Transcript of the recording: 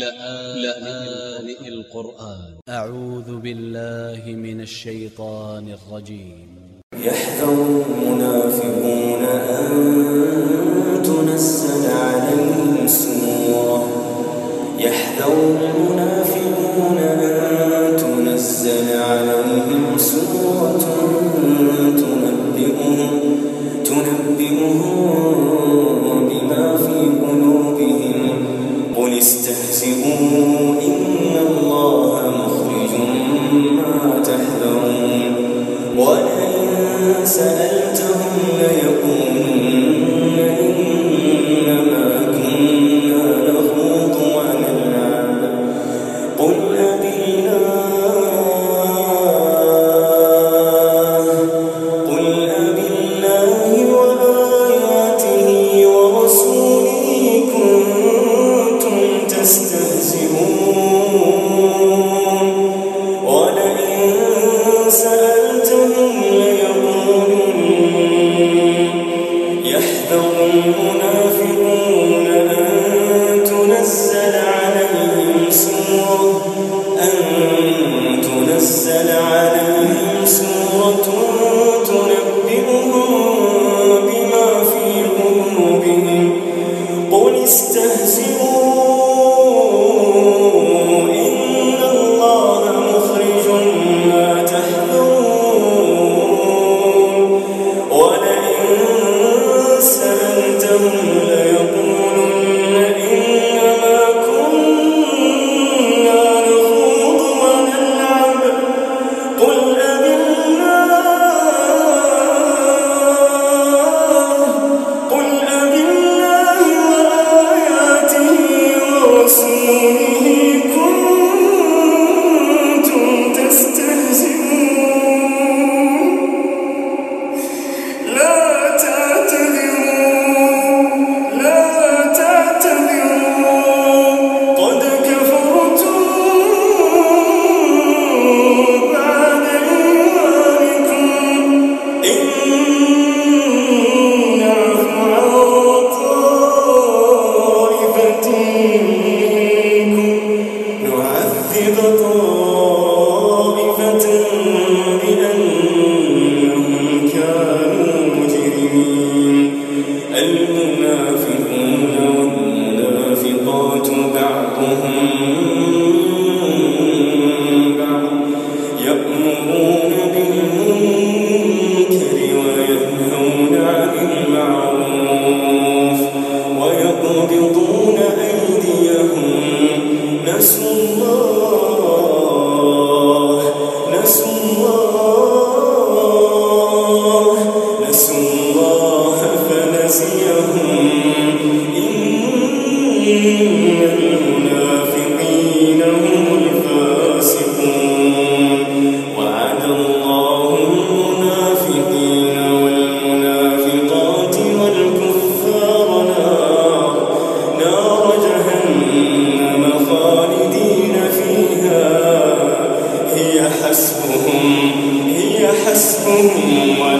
لآن القرآن. أ ع و ذ ب ا ل ل ه من ا ل ش ي ط ا ن ا ل ج ي م يحذر المنافقون أن تنزل عليهم سورة يحذر المنافقون استهزئوا إن سألتهم ponto والمنافقات بعضهم حسبهم